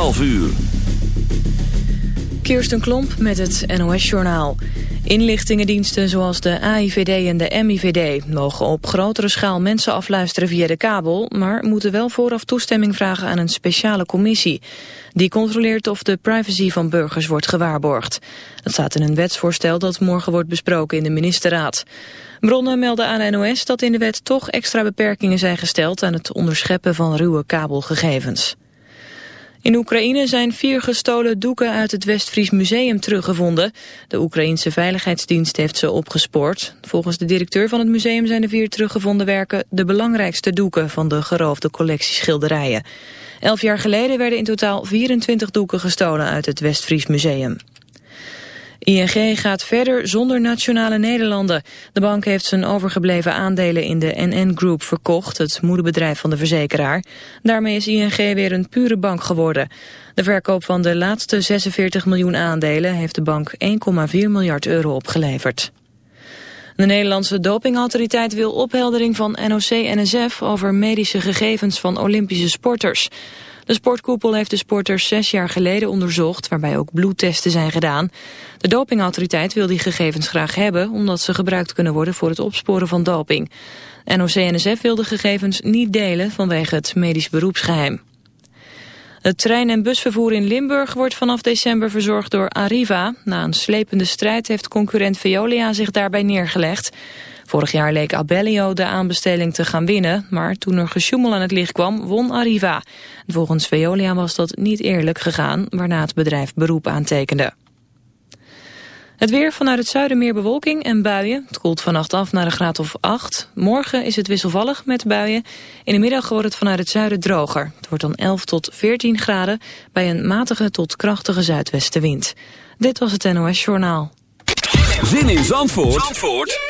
12 uur. Kirsten Klomp met het NOS-journaal. Inlichtingendiensten zoals de AIVD en de MIVD mogen op grotere schaal mensen afluisteren via de kabel, maar moeten wel vooraf toestemming vragen aan een speciale commissie. Die controleert of de privacy van burgers wordt gewaarborgd. Dat staat in een wetsvoorstel dat morgen wordt besproken in de ministerraad. Bronnen melden aan NOS dat in de wet toch extra beperkingen zijn gesteld aan het onderscheppen van ruwe kabelgegevens. In Oekraïne zijn vier gestolen doeken uit het Westfries Museum teruggevonden. De Oekraïense Veiligheidsdienst heeft ze opgespoord. Volgens de directeur van het museum zijn de vier teruggevonden werken... de belangrijkste doeken van de geroofde collectie schilderijen. Elf jaar geleden werden in totaal 24 doeken gestolen uit het Westfries Museum. ING gaat verder zonder nationale Nederlanden. De bank heeft zijn overgebleven aandelen in de NN Group verkocht, het moederbedrijf van de verzekeraar. Daarmee is ING weer een pure bank geworden. De verkoop van de laatste 46 miljoen aandelen heeft de bank 1,4 miljard euro opgeleverd. De Nederlandse dopingautoriteit wil opheldering van NOC-NSF over medische gegevens van Olympische sporters. De sportkoepel heeft de sporters zes jaar geleden onderzocht, waarbij ook bloedtesten zijn gedaan. De dopingautoriteit wil die gegevens graag hebben, omdat ze gebruikt kunnen worden voor het opsporen van doping. NOC-NSF wil de gegevens niet delen vanwege het medisch beroepsgeheim. Het trein- en busvervoer in Limburg wordt vanaf december verzorgd door Arriva. Na een slepende strijd heeft concurrent Veolia zich daarbij neergelegd. Vorig jaar leek Abellio de aanbesteling te gaan winnen, maar toen er gesjoemel aan het licht kwam, won Arriva. Volgens Veolia was dat niet eerlijk gegaan, waarna het bedrijf beroep aantekende. Het weer vanuit het zuiden meer bewolking en buien. Het koelt vannacht af naar een graad of 8. Morgen is het wisselvallig met buien. In de middag wordt het vanuit het zuiden droger. Het wordt dan 11 tot 14 graden bij een matige tot krachtige zuidwestenwind. Dit was het NOS Journaal. Zin in Zandvoort, Zandvoort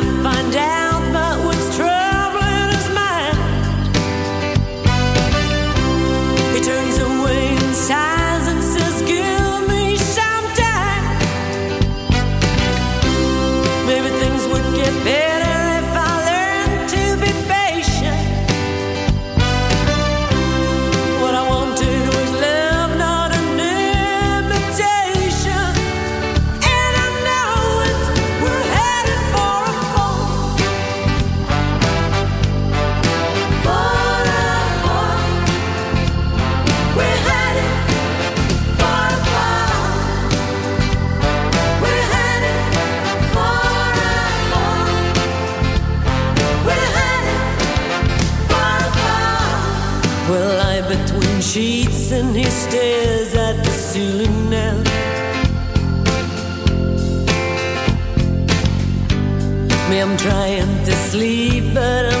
trying to sleep, but I'm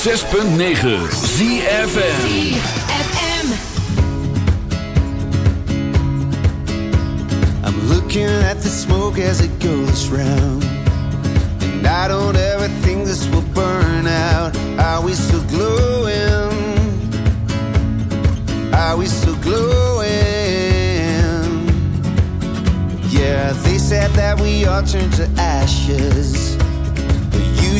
106.9 ZFN looking at the smoke as it goes round. And I don't ever think this will burn out. Are we still glowing? Are we still glowing? Yeah, they said that we all turn to ashes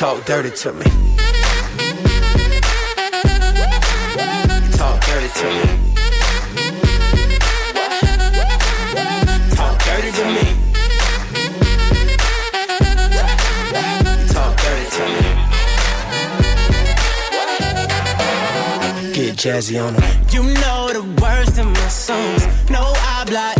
talk dirty to me. Talk dirty to me. Talk dirty to me. Talk dirty to me. Get jazzy on them. You know the words to my songs. No habla English.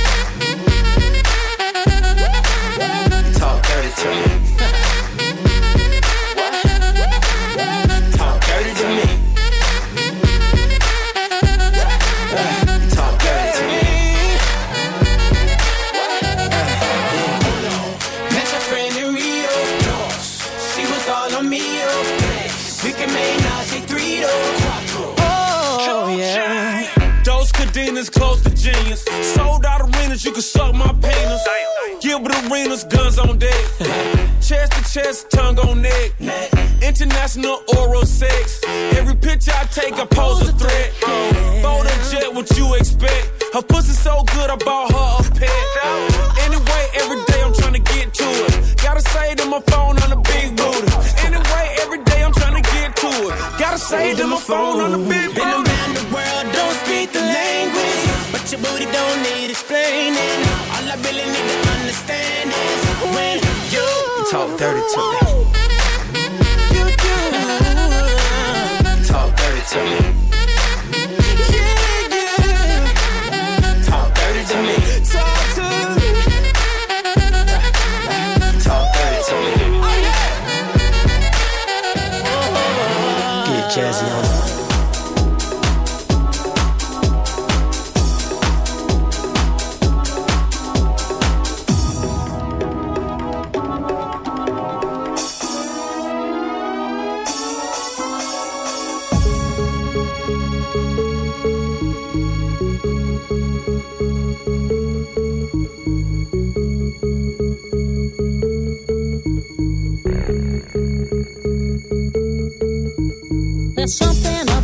that's no There's something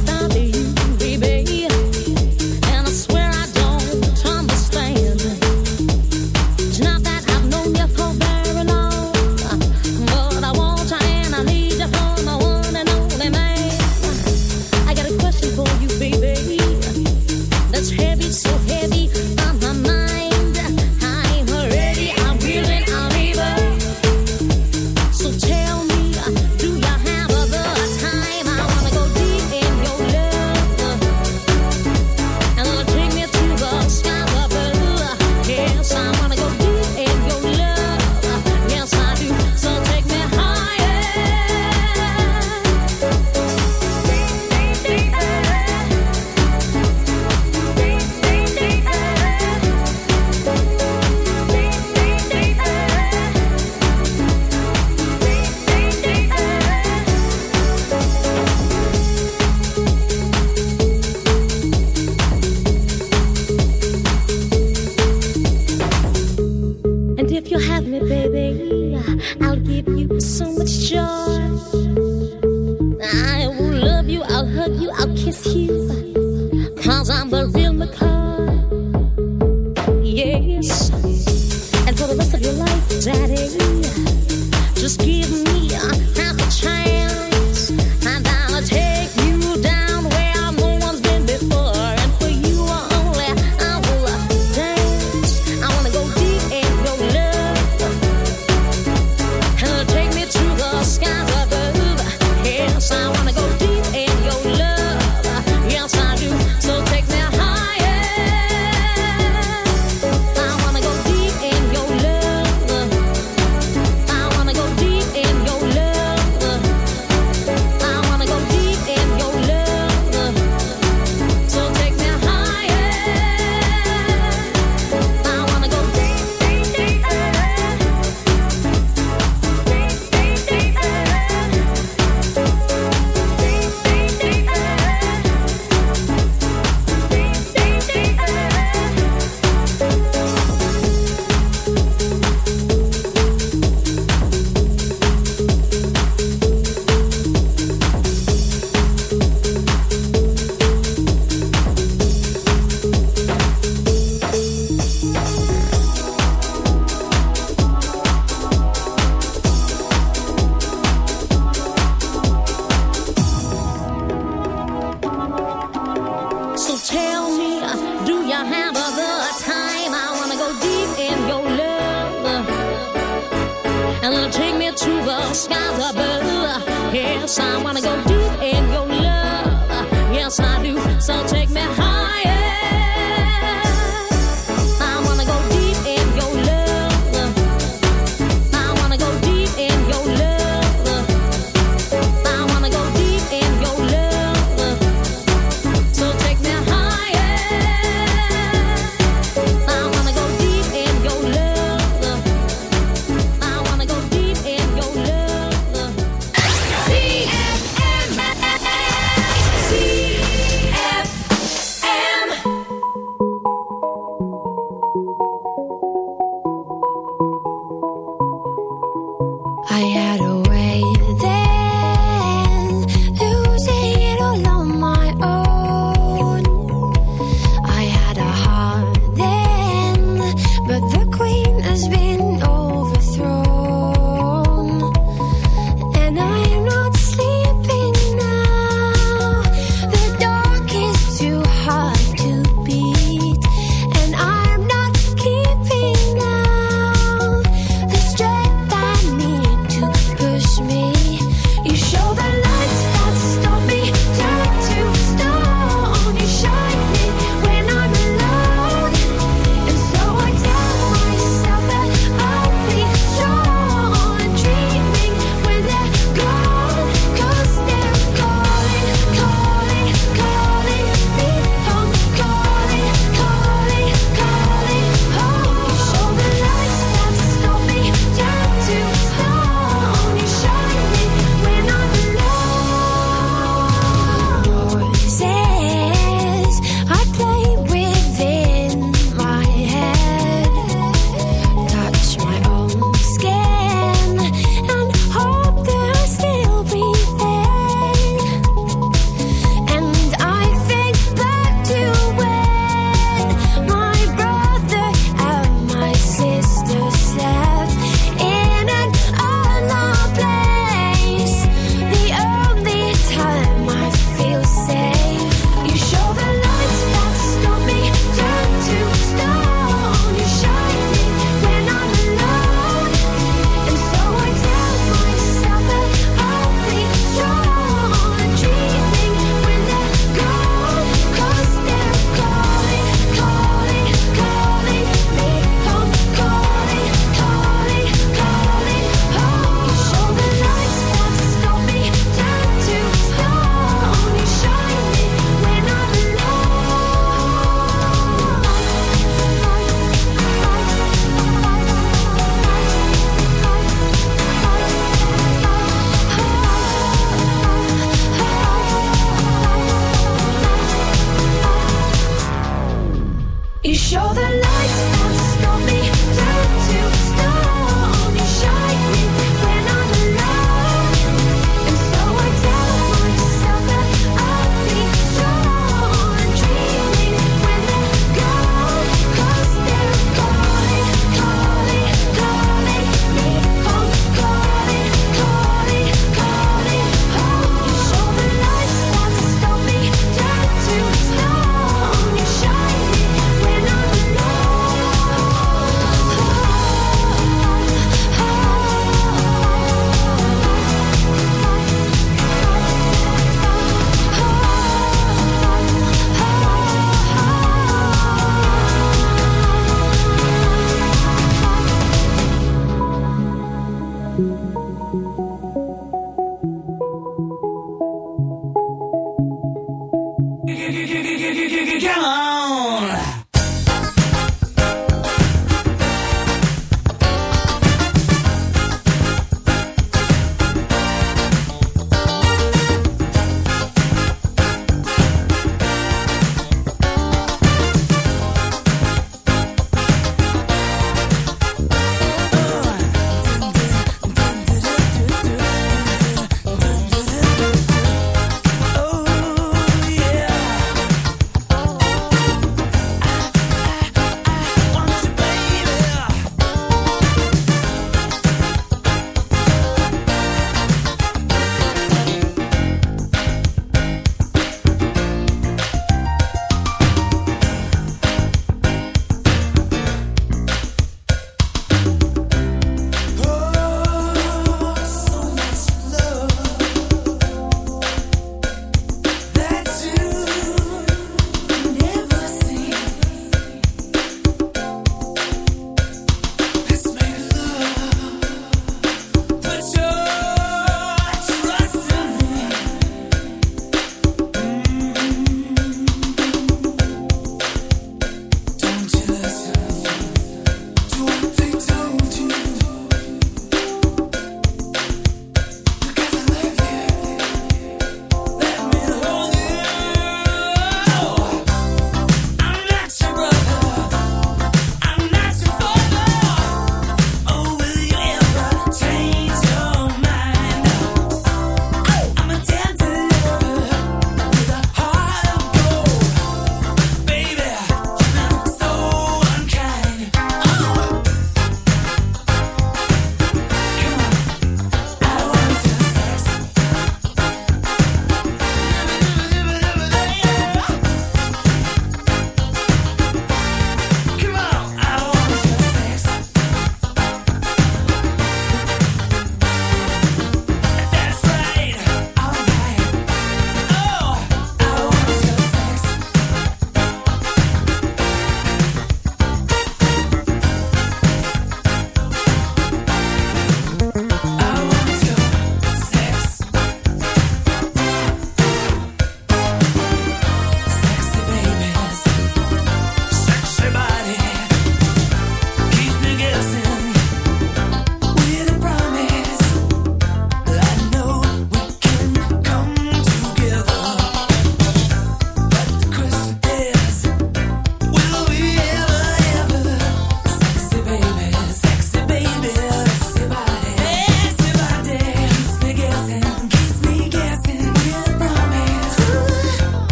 I had a